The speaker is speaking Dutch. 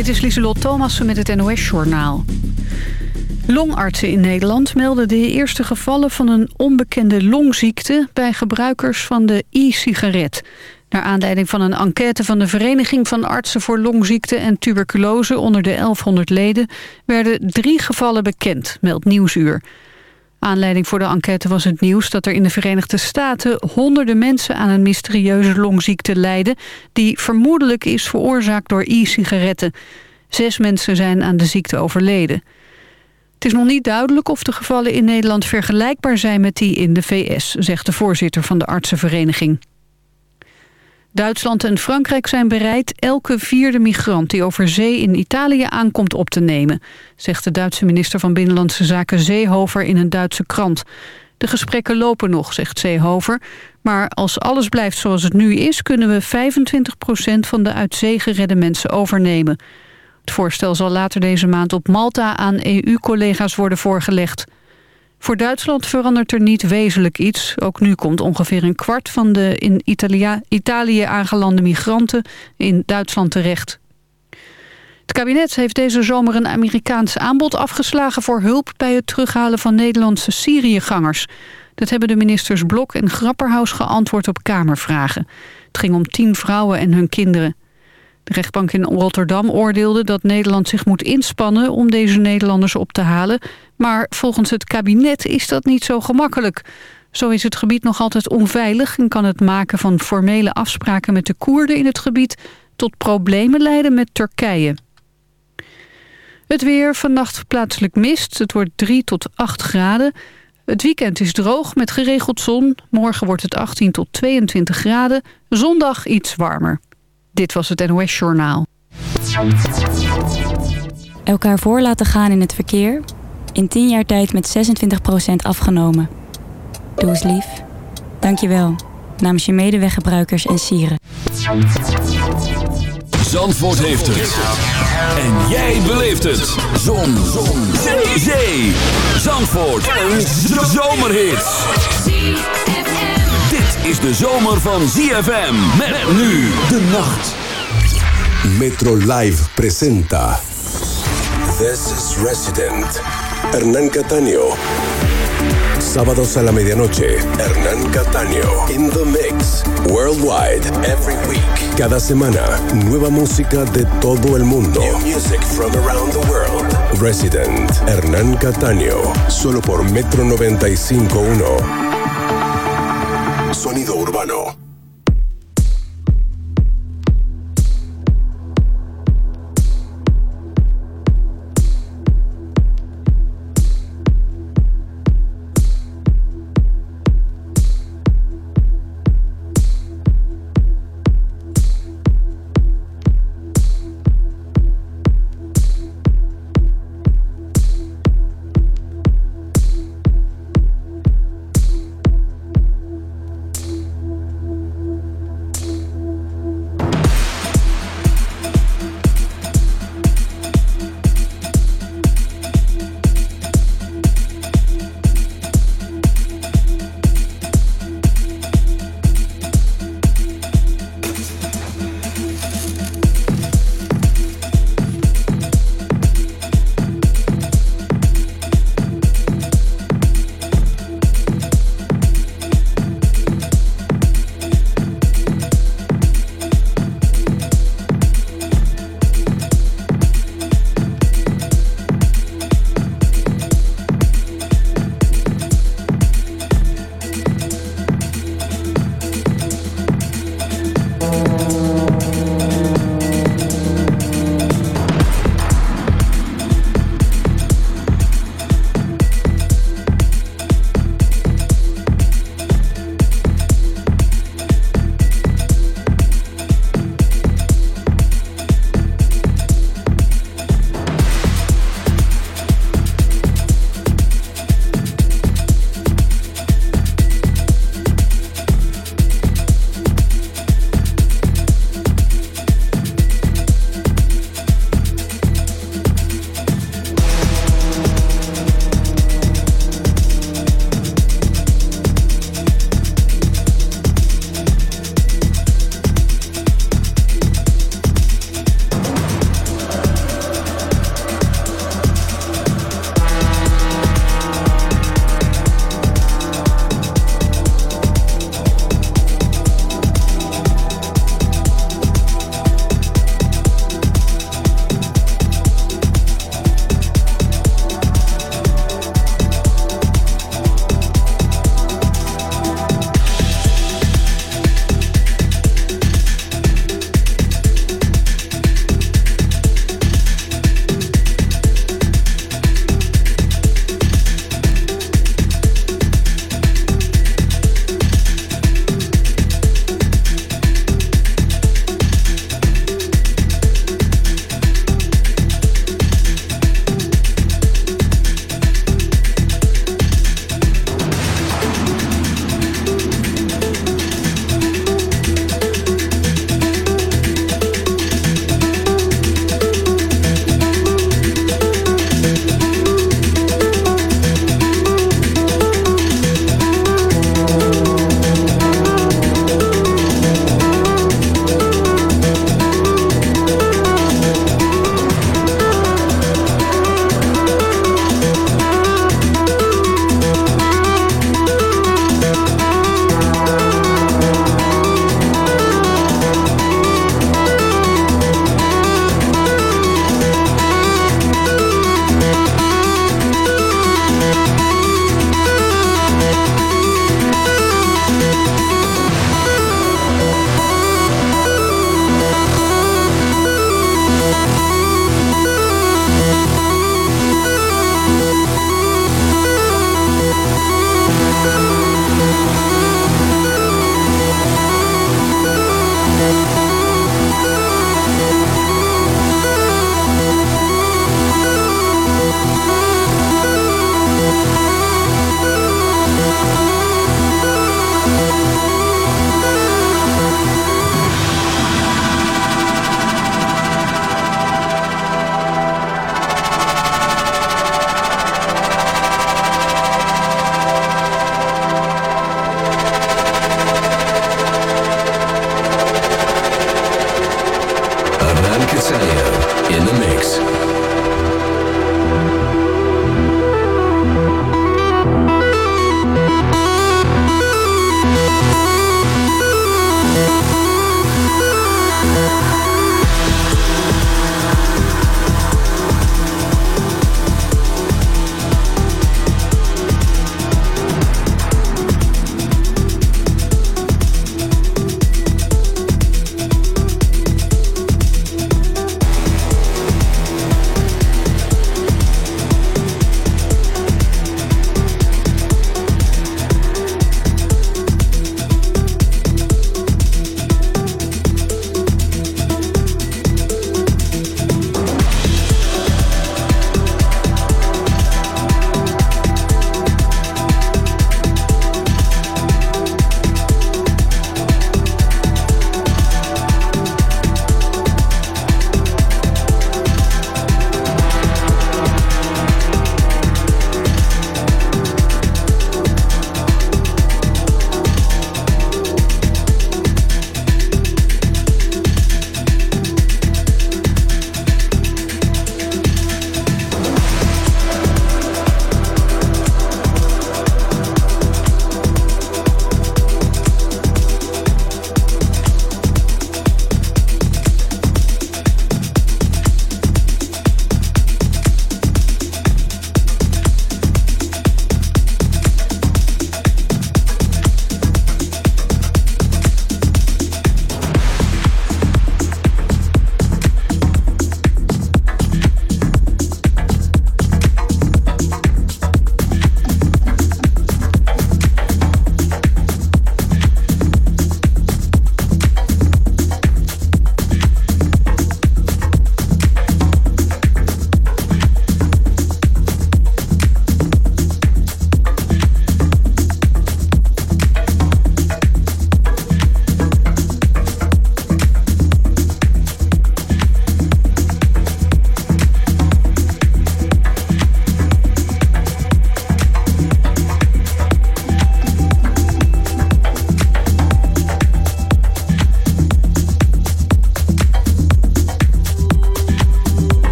Dit is Lieselot Thomassen met het NOS-journaal. Longartsen in Nederland melden de eerste gevallen van een onbekende longziekte... bij gebruikers van de e-sigaret. Naar aanleiding van een enquête van de Vereniging van Artsen voor Longziekte en Tuberculose onder de 1100 leden... werden drie gevallen bekend, meldt Nieuwsuur. Aanleiding voor de enquête was het nieuws dat er in de Verenigde Staten honderden mensen aan een mysterieuze longziekte lijden die vermoedelijk is veroorzaakt door e-sigaretten. Zes mensen zijn aan de ziekte overleden. Het is nog niet duidelijk of de gevallen in Nederland vergelijkbaar zijn met die in de VS, zegt de voorzitter van de artsenvereniging. Duitsland en Frankrijk zijn bereid elke vierde migrant die over zee in Italië aankomt op te nemen, zegt de Duitse minister van Binnenlandse Zaken Zeehover in een Duitse krant. De gesprekken lopen nog, zegt Zeehover, maar als alles blijft zoals het nu is, kunnen we 25% van de uit zee geredde mensen overnemen. Het voorstel zal later deze maand op Malta aan EU-collega's worden voorgelegd. Voor Duitsland verandert er niet wezenlijk iets. Ook nu komt ongeveer een kwart van de in Italia, Italië aangelande migranten in Duitsland terecht. Het kabinet heeft deze zomer een Amerikaans aanbod afgeslagen... voor hulp bij het terughalen van Nederlandse Syriëgangers. Dat hebben de ministers Blok en Grapperhaus geantwoord op Kamervragen. Het ging om tien vrouwen en hun kinderen. De rechtbank in Rotterdam oordeelde dat Nederland zich moet inspannen om deze Nederlanders op te halen. Maar volgens het kabinet is dat niet zo gemakkelijk. Zo is het gebied nog altijd onveilig en kan het maken van formele afspraken met de Koerden in het gebied tot problemen leiden met Turkije. Het weer, vannacht plaatselijk mist. Het wordt 3 tot 8 graden. Het weekend is droog met geregeld zon. Morgen wordt het 18 tot 22 graden. Zondag iets warmer. Dit was het NOS Journaal. Elkaar voor laten gaan in het verkeer. In 10 jaar tijd met 26% afgenomen. Doe eens lief. Dank je wel. Namens je medeweggebruikers en sieren. Zandvoort heeft het. En jij beleeft het. Zon. Zon. Zee. Zandvoort. Een zomerhit is de zomer van ZFM. Met de nacht. Metro Live presenta. This is Resident. Hernán Cataño. Sábados a la medianoche, Hernán Cataño. In the mix. Worldwide. Every week. Cada semana, nueva música de todo el mundo. New music from around the world. Resident. Hernán Cataño. Solo por Metro 95.1. Sonido urbano.